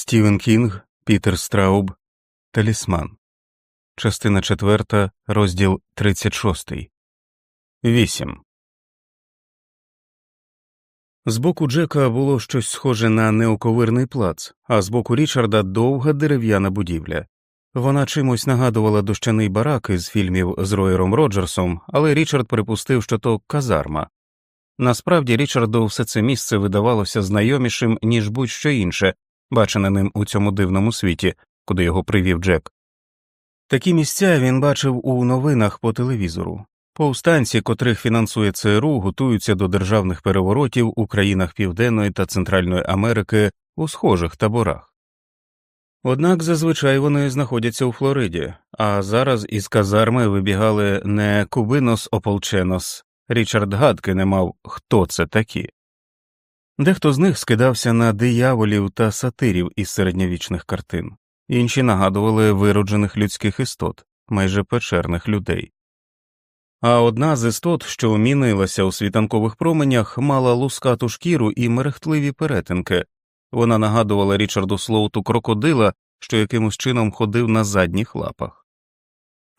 Стівен Кінг, Пітер Страуб, Талісман, частина 4, розділ 36. 8. З боку Джека було щось схоже на неоковирний плац, а з боку Річарда довга дерев'яна будівля. Вона чимось нагадувала дощаний барак із фільмів з Роєром Роджерсом, але Річард припустив, що то казарма. Насправді Річарду все це місце видавалося знайомішим, ніж будь-що інше, бачене ним у цьому дивному світі, куди його привів Джек. Такі місця він бачив у новинах по телевізору. Повстанці, котрих фінансує ЦРУ, готуються до державних переворотів у країнах Південної та Центральної Америки у схожих таборах. Однак зазвичай вони знаходяться у Флориді, а зараз із казарми вибігали не Кубинос Ополченос, Річард гадки не мав, хто це такі. Дехто з них скидався на дияволів та сатирів із середньовічних картин, інші нагадували вироджених людських істот, майже печерних людей. А одна з істот, що мінилася у світанкових променях, мала лускату шкіру і мерехтливі перетинки, вона нагадувала Річарду Слоуту крокодила, що якимось чином ходив на задніх лапах.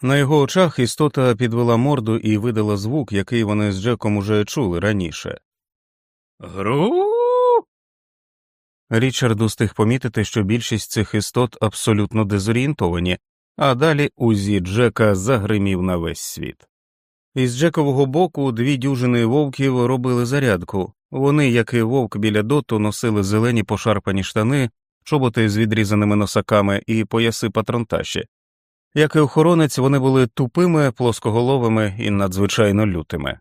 На його очах істота підвела морду і видала звук, який вони з Джеком уже чули раніше. Гру. Річард устиг помітити, що більшість цих істот абсолютно дезорієнтовані, а далі узі Джека загримів на весь світ. Із Джекового боку дві дюжини вовків робили зарядку. Вони, як і вовк біля доту, носили зелені пошарпані штани, чоботи з відрізаними носаками і пояси патронташі. Як і охоронець, вони були тупими, плоскоголовими і надзвичайно лютими.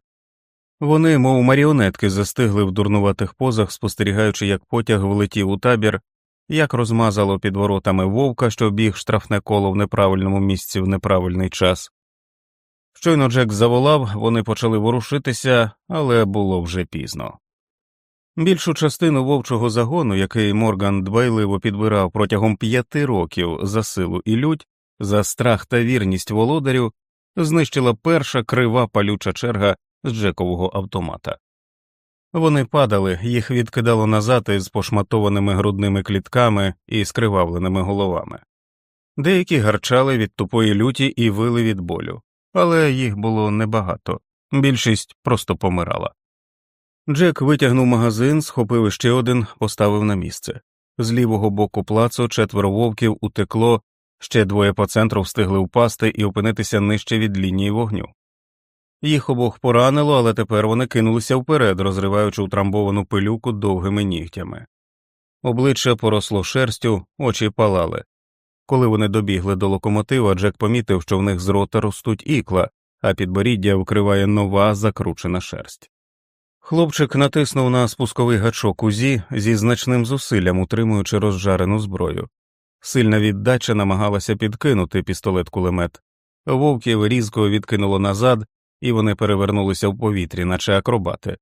Вони, мов маріонетки, застигли в дурнуватих позах, спостерігаючи, як потяг влетів у табір, як розмазало під воротами вовка, що біг штрафне коло в неправильному місці в неправильний час. Щойно Джек заволав, вони почали ворушитися, але було вже пізно. Більшу частину вовчого загону, який Морган дбайливо підбирав протягом п'яти років за силу і лють, за страх та вірність володарю, знищила перша крива палюча черга з Джекового автомата. Вони падали, їх відкидало назад із пошматованими грудними клітками і скривавленими головами. Деякі гарчали від тупої люті і вили від болю, але їх було небагато, більшість просто помирала. Джек витягнув магазин, схопив ще один, поставив на місце. З лівого боку плацу четверо вовків утекло, ще двоє по центру встигли впасти і опинитися нижче від лінії вогню. Їх обох поранило, але тепер вони кинулися вперед, розриваючи утрамбовану пилюку довгими нігтями. Обличчя поросло шерстю, очі палали. Коли вони добігли до локомотива, Джек помітив, що в них з рота ростуть ікла, а підборіддя вкриває нова закручена шерсть. Хлопчик натиснув на спусковий гачок узі зі значним зусиллям, утримуючи розжарену зброю. Сильна віддача намагалася підкинути пістолет кулемет. Вовків різко відкинуло назад, і вони перевернулися в повітрі, наче акробати.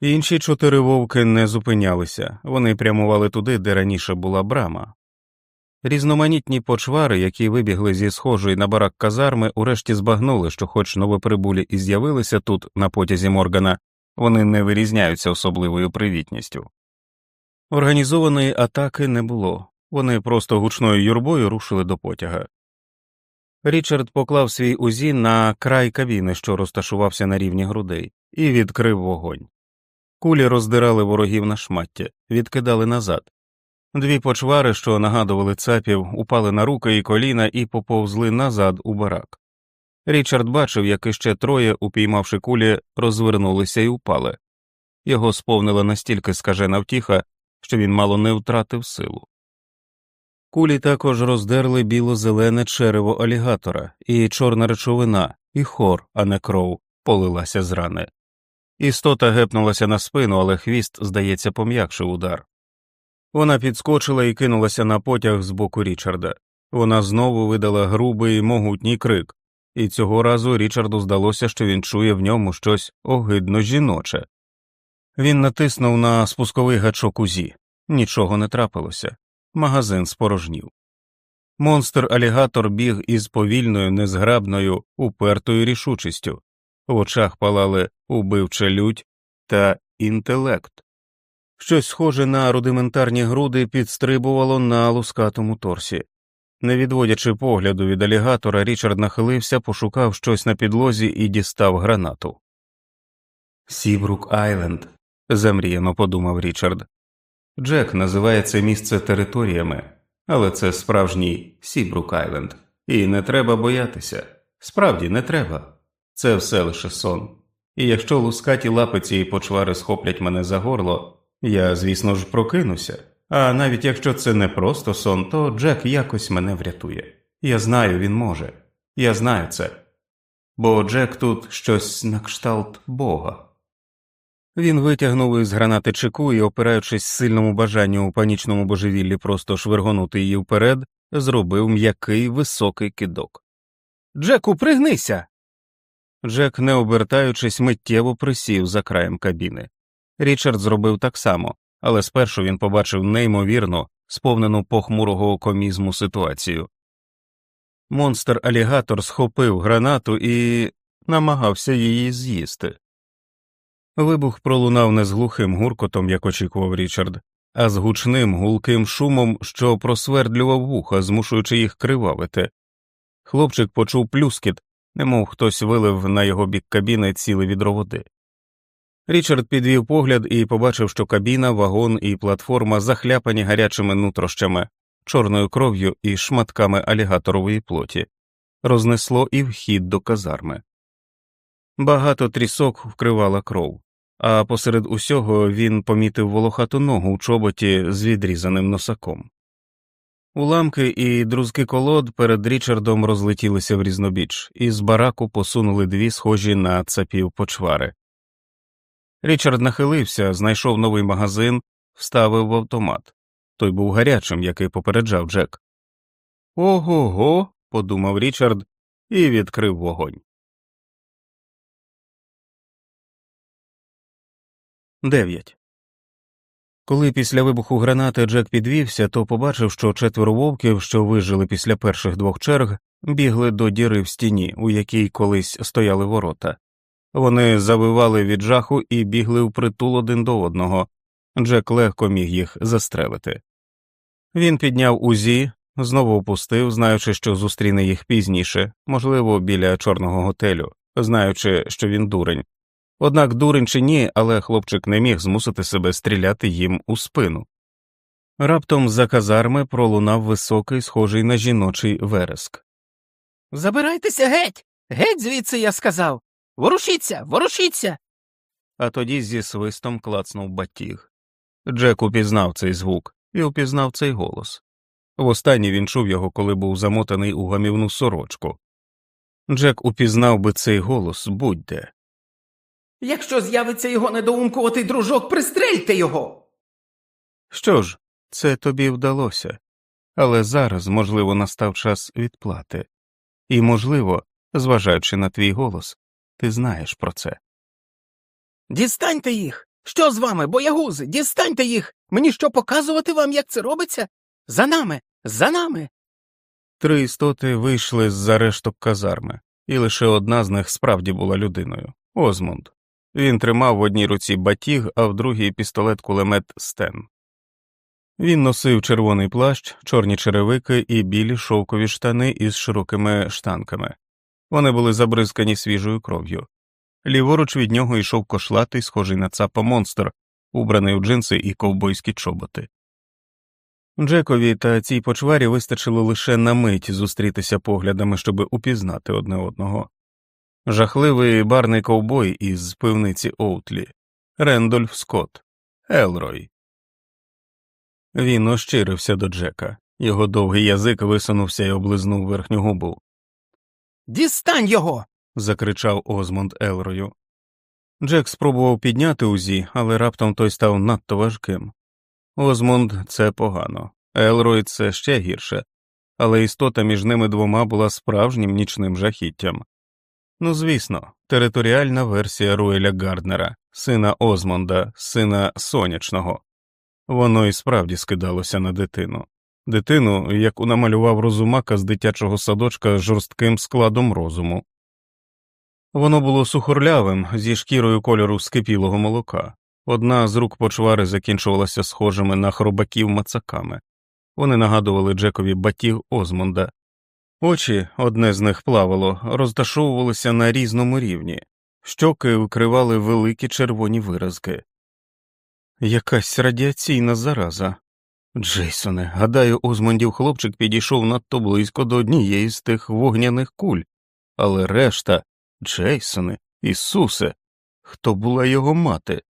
Інші чотири вовки не зупинялися, вони прямували туди, де раніше була брама. Різноманітні почвари, які вибігли зі схожої на барак казарми, урешті збагнули, що, хоч новоприбулі і з'явилися тут, на потязі Моргана, вони не вирізняються особливою привітністю. Організованої атаки не було, вони просто гучною юрбою рушили до потяга. Річард поклав свій узі на край кабіни, що розташувався на рівні грудей, і відкрив вогонь. Кулі роздирали ворогів на шмаття, відкидали назад. Дві почвари, що нагадували цапів, упали на руки і коліна і поповзли назад у барак. Річард бачив, як іще троє, упіймавши кулі, розвернулися і упали. Його сповнила настільки скажена втіха, що він мало не втратив силу. Кулі також роздерли біло-зелене черево алігатора, і чорна речовина, і хор, а не кров, полилася з рани. Істота гепнулася на спину, але хвіст, здається, пом'якшив удар. Вона підскочила і кинулася на потяг з боку Річарда. Вона знову видала грубий могутній крик, і цього разу Річарду здалося, що він чує в ньому щось огидно жіноче. Він натиснув на спусковий гачок узі, нічого не трапилося магазин спорожнів. Монстр алігатор біг із повільною, незграбною, упертою рішучістю, в очах палали убивча лють та інтелект. Щось схоже на рудиментарні груди підстрибувало на лускатому торсі. Не відводячи погляду від алігатора, Річард нахилився, пошукав щось на підлозі і дістав гранату. Сібрук Айленд, замріяно подумав Річард. Джек називає це місце територіями, але це справжній Сібрук Айленд, і не треба боятися. Справді не треба. Це все лише сон. І якщо лускаті лапиці і почвари схоплять мене за горло, я, звісно ж, прокинуся. А навіть якщо це не просто сон, то Джек якось мене врятує. Я знаю, він може. Я знаю це. Бо Джек тут щось на кшталт Бога. Він витягнув із гранати чеку і, опираючись сильному бажанню у панічному божевіллі просто швиргонути її вперед, зробив м'який високий кидок. Джеку, пригнися. Джек, не обертаючись, миттєво присів за краєм кабіни. Річард зробив так само, але спершу він побачив неймовірну, сповнену похмурого комізму ситуацію. Монстр алігатор схопив гранату і намагався її з'їсти. Вибух пролунав не з глухим гуркотом, як очікував Річард, а з гучним гулким шумом, що просвердлював вуха, змушуючи їх кривавити. Хлопчик почув плюскіт, немов хтось вилив на його бік кабіни ціле відро води. Річард підвів погляд і побачив, що кабіна, вагон і платформа захляпані гарячими нутрощами, чорною кров'ю і шматками алігаторової плоті, рознесло і вхід до казарми. Багато трісок вкривала кров, а посеред усього він помітив волохату ногу у чоботі з відрізаним носаком. Уламки і друзки колод перед Річардом розлетілися в різнобіч, і з бараку посунули дві схожі на цапів почвари. Річард нахилився, знайшов новий магазин, вставив в автомат. Той був гарячим, який попереджав Джек. Ого го. подумав Річард і відкрив вогонь. 9. Коли після вибуху гранати Джек підвівся, то побачив, що четверо вовків, що вижили після перших двох черг, бігли до діри в стіні, у якій колись стояли ворота. Вони завивали від жаху і бігли впритул один до одного. Джек легко міг їх застрелити. Він підняв узі, знову опустив, знаючи, що зустріне їх пізніше, можливо, біля чорного готелю, знаючи, що він дурень. Однак дурень чи ні, але хлопчик не міг змусити себе стріляти їм у спину. Раптом за казарми пролунав високий, схожий на жіночий вереск. Забирайтеся геть. Геть звідси я сказав. Ворушіться, ворушіться. А тоді зі свистом клацнув батіг. Джек упізнав цей звук і упізнав цей голос. Востаннє він чув його, коли був замотаний у гамівну сорочку. Джек упізнав би цей голос будь де. Якщо з'явиться його недоумкуватий дружок, пристрельте його. Що ж, це тобі вдалося, але зараз, можливо, настав час відплати, і, можливо, зважаючи на твій голос, ти знаєш про це. Дістаньте їх. Що з вами, боягузи? Дістаньте їх. Мені що показувати вам, як це робиться? За нами, за нами. Три істоти вийшли з за решток казарми, і лише одна з них справді була людиною Озмунд. Він тримав в одній руці батіг, а в другій пістолет кулемет Стен. Він носив червоний плащ, чорні черевики і білі шовкові штани із широкими штанками. Вони були забризкані свіжою кров'ю. Ліворуч від нього йшов кошлатий, схожий на цапа монстр, убраний у джинси і ковбойські чоботи. Джекові та цій почварі вистачило лише на мить зустрітися поглядами, щоб упізнати одне одного. Жахливий барний ковбой із пивниці Оутлі, Рендольф Скотт, Елрой. Він ощирився до Джека. Його довгий язик висунувся і облизнув верхню губу. Дістань його. закричав Озмонд Елрою. Джек спробував підняти узі, але раптом той став надто важким. Озмонд це погано, Елрой це ще гірше, але істота між ними двома була справжнім нічним жахіттям. Ну, звісно, територіальна версія Руеля Гарднера, сина Озмонда, сина сонячного. Воно і справді скидалося на дитину. Дитину, яку намалював розумака з дитячого садочка з жорстким складом розуму. Воно було сухорлявим зі шкірою кольору скипілого молока, Одна з рук почвари закінчувалася схожими на хробаків мацаками. Вони нагадували Джекові батіг Озмонда. Очі, одне з них плавало, розташовувалися на різному рівні, щоки вкривали великі червоні виразки. Якась радіаційна зараза. Джейсоне, гадаю, Озмондів хлопчик підійшов надто близько до однієї з тих вогняних куль, але решта, Джейсоне, Ісусе, хто була його мати?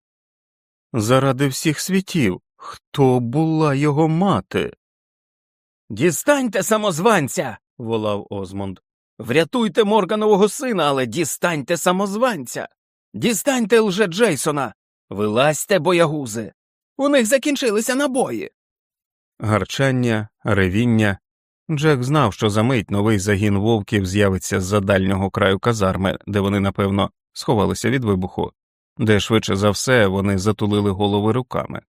Заради всіх світів, хто була його мати? Дістаньте самозванця. Волав Озмонд. Врятуйте Морганового сина, але дістаньте самозванця. Дістаньте лже Джейсона. Вилазьте, боягузи. У них закінчилися набої. Гарчання, ревіння. Джек знав, що за мить новий загін вовків з'явиться з за дальнього краю казарми, де вони, напевно, сховалися від вибуху, де швидше за все вони затулили голови руками.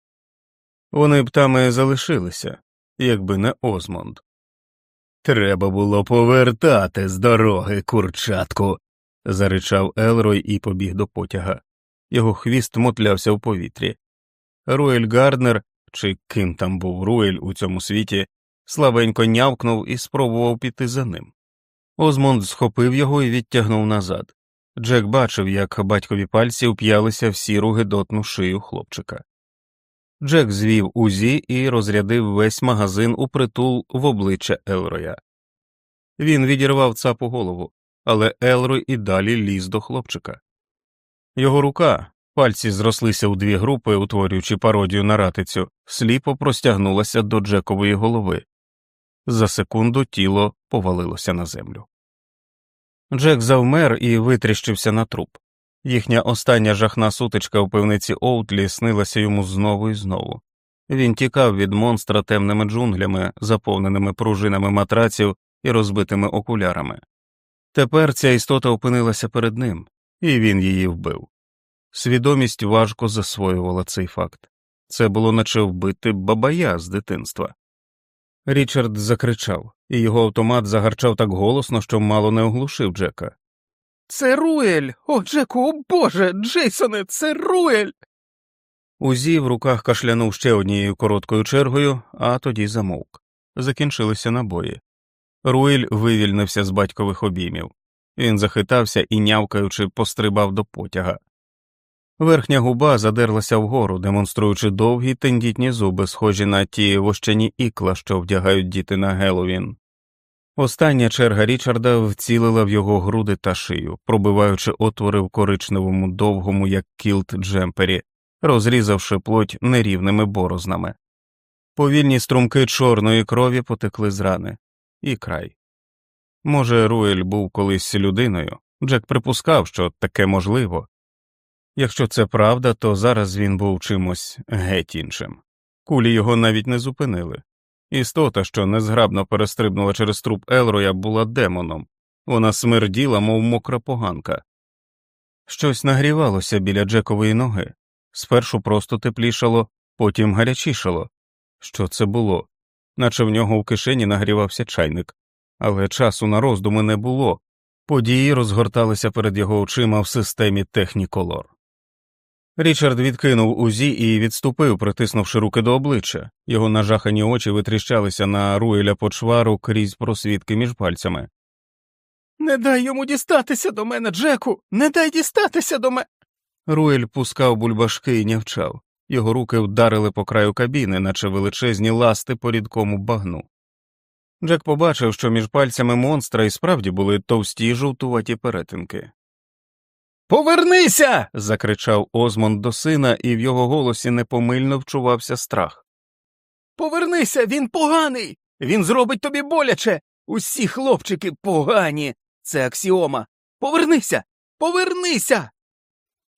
Вони б там і залишилися, якби не Озмонд. Треба було повертати з дороги, курчатку, заричав Елрой і побіг до потяга. Його хвіст мотлявся в повітрі. Руель Гарднер, чи ким там був Руель у цьому світі, слабенько нявкнув і спробував піти за ним. Озмонд схопив його і відтягнув назад. Джек бачив, як батькові пальці вп'ялися в сіру гидотну шию хлопчика. Джек звів узі і розрядив весь магазин у притул в обличчя Елроя. Він відірвав цапу голову, але Елрой і далі ліз до хлопчика. Його рука, пальці зрослися у дві групи, утворюючи пародію на ратицю, сліпо простягнулася до Джекової голови. За секунду тіло повалилося на землю. Джек завмер і витріщився на труп. Їхня остання жахна сутичка у пивниці Оутлі снилася йому знову і знову. Він тікав від монстра темними джунглями, заповненими пружинами матраців і розбитими окулярами. Тепер ця істота опинилася перед ним, і він її вбив. Свідомість важко засвоювала цей факт це було наче вбити бабая з дитинства. Річард закричав, і його автомат загарчав так голосно, що мало не оглушив Джека. Це Руель. О, Джеку, о Боже, Джейсоне, це Руель. Узі в руках кашлянув ще однією короткою чергою, а тоді замовк. Закінчилися набої. Руель вивільнився з батькових обіймів. Він захитався і, нявкаючи, пострибав до потяга. Верхня губа задерлася вгору, демонструючи довгі тендітні зуби, схожі на ті вощані ікла, що вдягають діти на Геловін. Остання черга Річарда вцілила в його груди та шию, пробиваючи отвори в коричневому довгому, як кілт джемпері, розрізавши плоть нерівними борознами. Повільні струмки чорної крові потекли з рани, і край. Може, Руель був колись людиною, Джек припускав, що таке можливо. Якщо це правда, то зараз він був чимось геть іншим. Кулі його навіть не зупинили. Істота, що незграбно перестрибнула через труп Елроя, була демоном, вона смерділа, мов мокра поганка. Щось нагрівалося біля Джекової ноги, спершу просто теплішало, потім гарячішало. Що це було? Наче в нього в кишені нагрівався чайник, але часу на роздуми не було. Події розгорталися перед його очима в системі техніколор. Річард відкинув узі і відступив, притиснувши руки до обличчя, його нажахані очі витріщалися на руеля почвару крізь просвідки між пальцями. Не дай йому дістатися до мене, Джеку, не дай дістатися до мене. Руель пускав бульбашки і нявчав, його руки вдарили по краю кабіни, наче величезні ласти по рідкому багну. Джек побачив, що між пальцями монстра і справді були товсті жовтуваті перетинки. Повернися. закричав Озмонд до сина, і в його голосі непомильно вчувався страх. Повернися, він поганий. Він зробить тобі боляче. Усі хлопчики погані. Це аксіома. Повернися, повернися.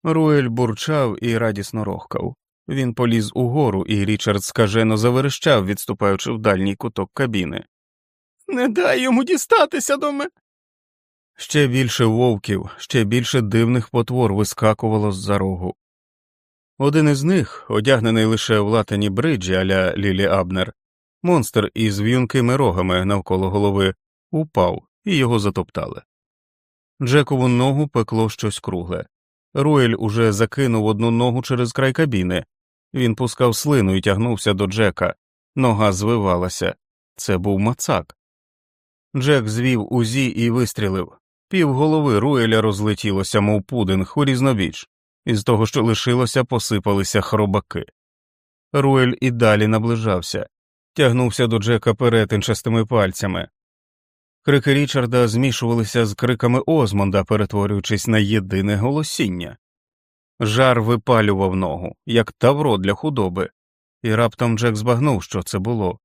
Руель бурчав і радісно рохкав. Він поліз угору, і Річард скажено заверещав, відступаючи в дальній куток кабіни. Не дай йому дістатися до мене. Ще більше вовків, ще більше дивних потвор вискакувало з за рогу. Один із них, одягнений лише в латані бриджі аля Лілі Абнер, монстр із в'юнкими рогами навколо голови, упав і його затоптали. Джекову ногу пекло щось кругле. Руель уже закинув одну ногу через край кабіни. Він пускав слину і тягнувся до Джека. Нога звивалася. Це був мацак. Джек звів узі і вистрілив. Півголови Руеля розлетілося, мов пудинг у різнобіч. Із того, що лишилося, посипалися хробаки. Руель і далі наближався, тягнувся до Джека перетинчастими пальцями. Крики Річарда змішувалися з криками Озмонда, перетворюючись на єдине голосіння. Жар випалював ногу, як тавро для худоби, і раптом Джек збагнув, що це було.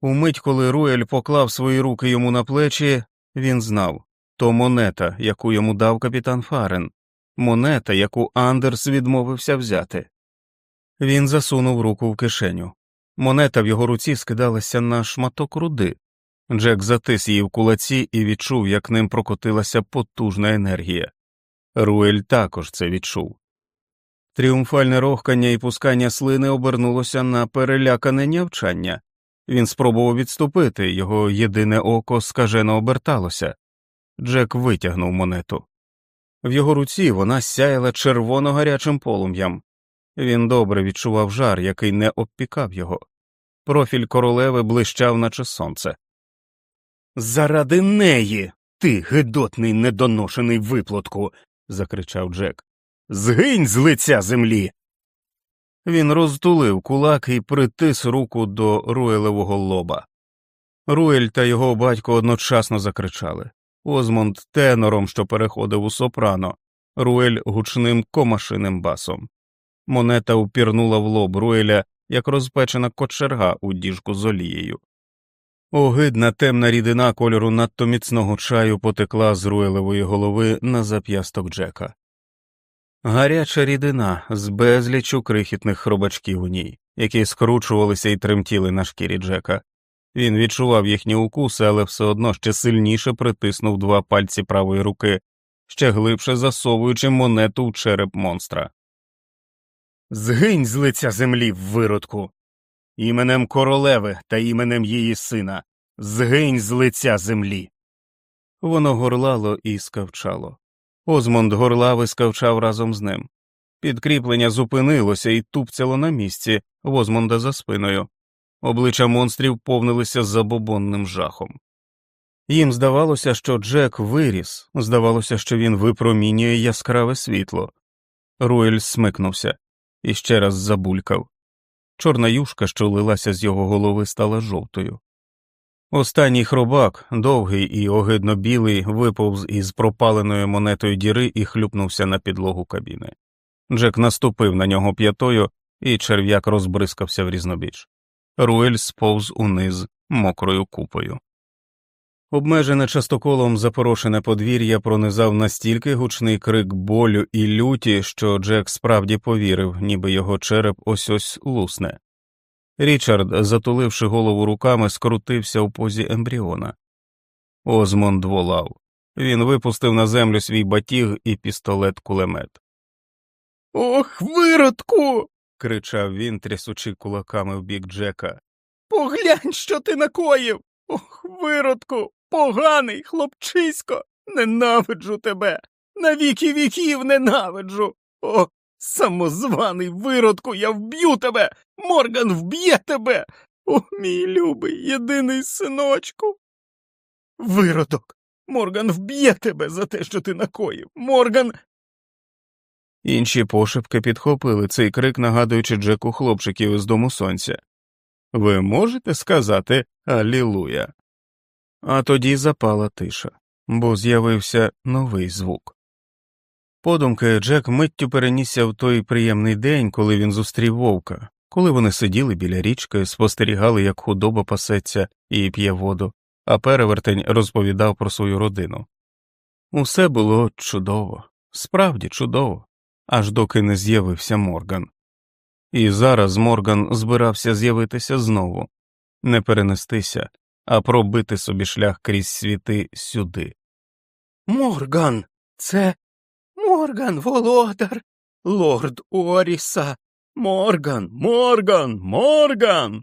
Умить, коли Руель поклав свої руки йому на плечі, він знав то монета, яку йому дав капітан Фарен, монета, яку Андерс відмовився взяти. Він засунув руку в кишеню. Монета в його руці скидалася на шматок руди. Джек затис її в кулаці і відчув, як ним прокотилася потужна енергія. Руель також це відчув. Тріумфальне рохкання і пускання слини обернулося на перелякане нявчання. Він спробував відступити, його єдине око скажено оберталося. Джек витягнув монету. В його руці вона сяяла червоно гарячим полум'ям. Він добре відчував жар, який не обпікав його. Профіль королеви блищав, наче сонце. Заради неї, ти гидотний недоношений виплотку. закричав Джек. Згинь з лиця землі. Він розтулив кулак і притис руку до Руелевого лоба. Руель та його батько одночасно закричали Озмонд тенором, що переходив у сопрано, Руель гучним комашиним басом. Монета упірнула в лоб Руеля, як розпечена кочерга у діжку з олією. Огидна темна рідина кольору надто міцного чаю потекла з руелевої голови на зап'ясток Джека. Гаряча рідина з безлічу крихітних хробачків у ній, які скручувалися і тремтіли на шкірі Джека. Він відчував їхні укуси, але все одно ще сильніше притиснув два пальці правої руки, ще глибше засовуючи монету в череп монстра. Згинь з лиця землі, виродку. Іменем королеви та іменем її сина. Згинь з лиця землі. Воно горлало і скавчало. Озмонд горлав і скавчав разом з ним. Підкріплення зупинилося і тупцяло на місці в Озмонда за спиною. Обличчя монстрів повнилися забобонним жахом. Їм здавалося, що Джек виріс, здавалося, що він випромінює яскраве світло. Руель смикнувся і ще раз забулькав. Чорна юшка, що лилася з його голови, стала жовтою. Останній хробак, довгий і огидно білий, виповз із пропаленою монетою діри і хлюпнувся на підлогу кабіни. Джек наступив на нього п'ятою, і черв'як розбризкався в різнобіч. Руель сповз униз мокрою купою. Обмежене частоколом запорошене подвір'я пронизав настільки гучний крик болю і люті, що Джек справді повірив, ніби його череп ось ось лусне. Річард, затуливши голову руками, скрутився у позі ембріона. Озмонд волав. Він випустив на землю свій батіг і пістолет кулемет. Ох, виродку. Кричав він, трясучи кулаками в бік Джека. Поглянь, що ти накоїв. Ох, виродку, поганий хлопчисько, ненавиджу тебе. На віки віків ненавиджу. О, самозваний виродку, я вб'ю тебе. Морган вб'є тебе. О, мій любий, єдиний синочку. Виродок. Морган вб'є тебе за те, що ти накоїв. Морган. Інші пошепки підхопили цей крик, нагадуючи Джеку хлопчиків із дому сонця. Ви можете сказати Алілуя. А тоді запала тиша, бо з'явився новий звук. Подумки Джек миттю перенісся в той приємний день, коли він зустрів вовка, коли вони сиділи біля річки, спостерігали, як худоба пасеться і п'є воду, а перевертень розповідав про свою родину. Усе було чудово, справді чудово, аж доки не з'явився Морган. І зараз Морган збирався з'явитися знову, не перенестися, а пробити собі шлях крізь світи сюди. Морган, це Морган, володар, лорд Оріса, Морган, Морган, Морган.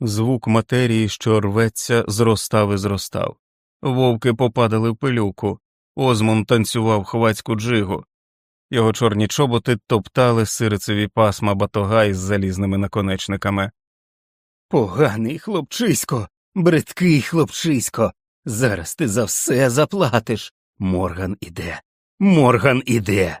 Звук матерії, що рветься, зростав і зростав. Вовки попадали в пилюку, Озмон танцював хвацьку джигу. Його чорні чоботи топтали сирицеві пасма батога із залізними наконечниками. Поганий хлопчисько, бридкий хлопчисько. Зараз ти за все заплатиш. Морган іде. Морган іде.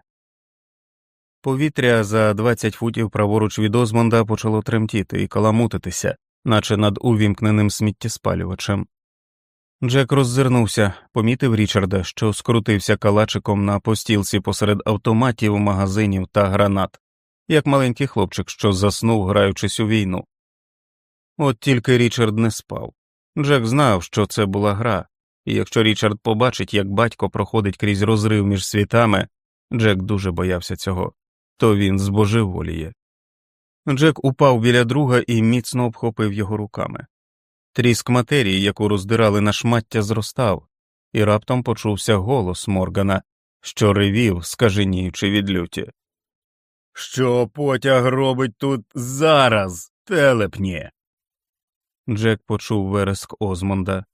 Повітря за 20 футів праворуч від Озмонда почало тремтіти і каламутитися, наче над увімкненим сміттєспалювачем. Джек роззирнувся, помітив Річарда, що скрутився калачиком на постілці посеред автоматів, магазинів та гранат, як маленький хлопчик, що заснув, граючись у війну. От тільки Річард не спав. Джек знав, що це була гра, і якщо Річард побачить, як батько проходить крізь розрив між світами, Джек дуже боявся цього, то він збожеволіє. Джек упав біля друга і міцно обхопив його руками. Тріск матерії, яку роздирали на шмаття, зростав, і раптом почувся голос Моргана, що ревів, скаженіючи від люті. Що потяг робить тут зараз, телепні? Джек почув вереск Озмонда.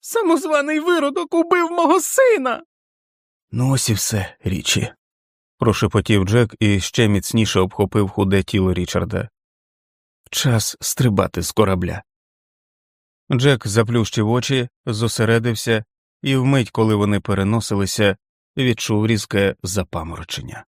Самозваний виродок убив мого сина. Ну, ось і все, річі. прошепотів Джек і ще міцніше обхопив худе тіло Річарда. Час стрибати з корабля. Джек заплющив очі, зосередився і вмить, коли вони переносилися, відчув різке запаморочення.